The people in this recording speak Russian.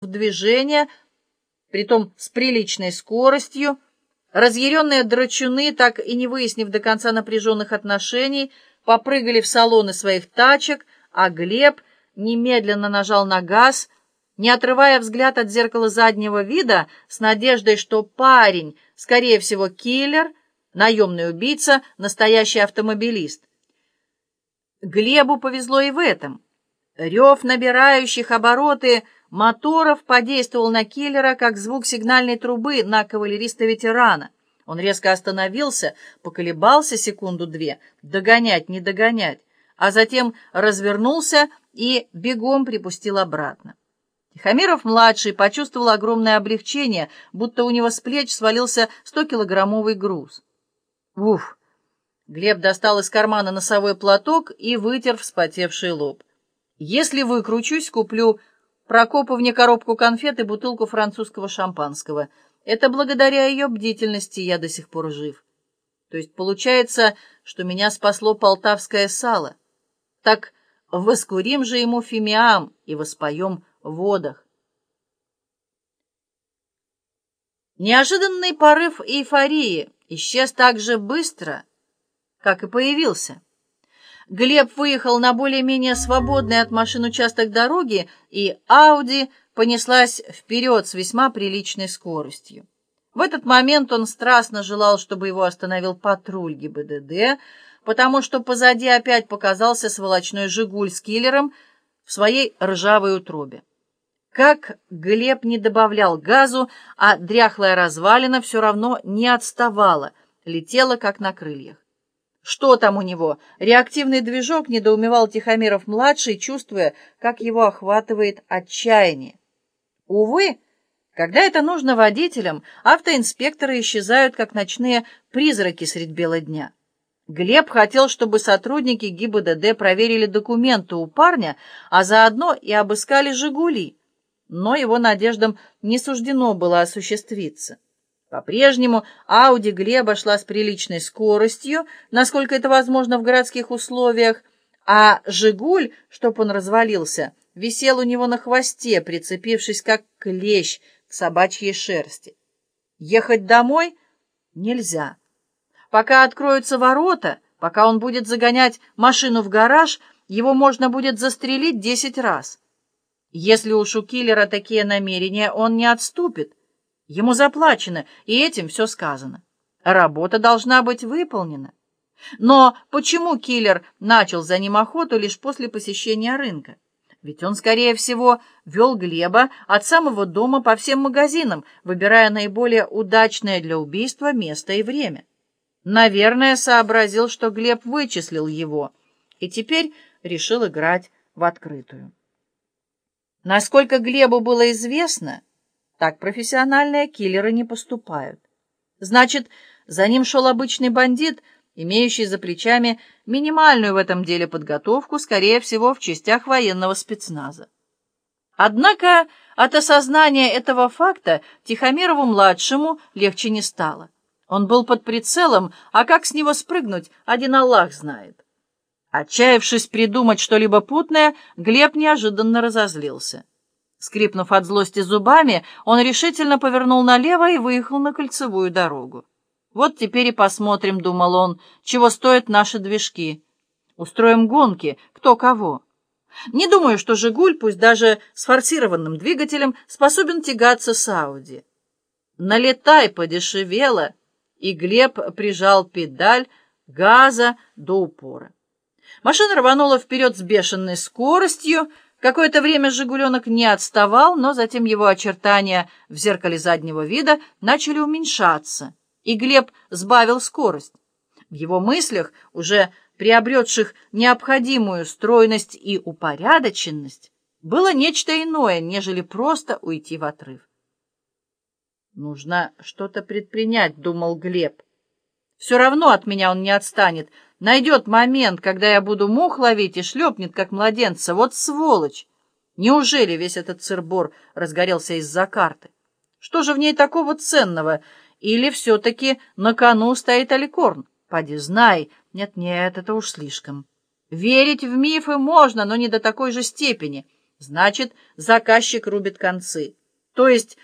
в движение, притом с приличной скоростью. Разъяренные драчуны, так и не выяснив до конца напряженных отношений, попрыгали в салоны своих тачек, а Глеб немедленно нажал на газ, не отрывая взгляд от зеркала заднего вида, с надеждой, что парень, скорее всего, киллер, наемный убийца, настоящий автомобилист. Глебу повезло и в этом. Рев набирающих обороты моторов подействовал на киллера, как звук сигнальной трубы на кавалериста-ветерана. Он резко остановился, поколебался секунду-две, догонять, не догонять, а затем развернулся и бегом припустил обратно. Тихомиров-младший почувствовал огромное облегчение, будто у него с плеч свалился стокилограммовый груз. Уф! Глеб достал из кармана носовой платок и вытер вспотевший лоб. Если выкручусь, куплю Прокоповне коробку конфет и бутылку французского шампанского. Это благодаря ее бдительности я до сих пор жив. То есть получается, что меня спасло полтавское сало. Так воскурим же ему фимиам и воспоем в водах. Неожиданный порыв эйфории исчез так же быстро, как и появился. Глеб выехал на более-менее свободный от машин участок дороги, и Ауди понеслась вперед с весьма приличной скоростью. В этот момент он страстно желал, чтобы его остановил патруль ГИБДД, потому что позади опять показался сволочной «Жигуль» с киллером в своей ржавой утробе. Как Глеб не добавлял газу, а дряхлая развалина все равно не отставала, летела как на крыльях. Что там у него? Реактивный движок недоумевал Тихомиров-младший, чувствуя, как его охватывает отчаяние. Увы, когда это нужно водителям, автоинспекторы исчезают, как ночные призраки средь бела дня. Глеб хотел, чтобы сотрудники ГИБДД проверили документы у парня, а заодно и обыскали «Жигули», но его надеждам не суждено было осуществиться. По-прежнему Ауди Глеба шла с приличной скоростью, насколько это возможно в городских условиях, а «Жигуль», чтоб он развалился, висел у него на хвосте, прицепившись как клещ к собачьей шерсти. Ехать домой нельзя. Пока откроются ворота, пока он будет загонять машину в гараж, его можно будет застрелить десять раз. Если у киллера такие намерения, он не отступит. Ему заплачено, и этим все сказано. Работа должна быть выполнена. Но почему киллер начал за ним охоту лишь после посещения рынка? Ведь он, скорее всего, вел Глеба от самого дома по всем магазинам, выбирая наиболее удачное для убийства место и время. Наверное, сообразил, что Глеб вычислил его, и теперь решил играть в открытую. Насколько Глебу было известно, так профессиональные киллеры не поступают. Значит, за ним шел обычный бандит, имеющий за плечами минимальную в этом деле подготовку, скорее всего, в частях военного спецназа. Однако от осознания этого факта Тихомирову-младшему легче не стало. Он был под прицелом, а как с него спрыгнуть, один Аллах знает. Отчаявшись придумать что-либо путное, Глеб неожиданно разозлился. Скрипнув от злости зубами, он решительно повернул налево и выехал на кольцевую дорогу. «Вот теперь и посмотрим», — думал он, — «чего стоят наши движки. Устроим гонки, кто кого». Не думаю, что «Жигуль», пусть даже с форсированным двигателем, способен тягаться с «Ауди». «Налетай» подешевело, и Глеб прижал педаль газа до упора. Машина рванула вперед с бешеной скоростью, Какое-то время «Жигуленок» не отставал, но затем его очертания в зеркале заднего вида начали уменьшаться, и Глеб сбавил скорость. В его мыслях, уже приобретших необходимую стройность и упорядоченность, было нечто иное, нежели просто уйти в отрыв. «Нужно что-то предпринять», — думал Глеб. «Все равно от меня он не отстанет». Найдет момент, когда я буду мух ловить и шлепнет, как младенца. Вот сволочь! Неужели весь этот цирбор разгорелся из-за карты? Что же в ней такого ценного? Или все-таки на кону стоит Аликорн? Поди знай. Нет-нет, это уж слишком. Верить в мифы можно, но не до такой же степени. Значит, заказчик рубит концы. То есть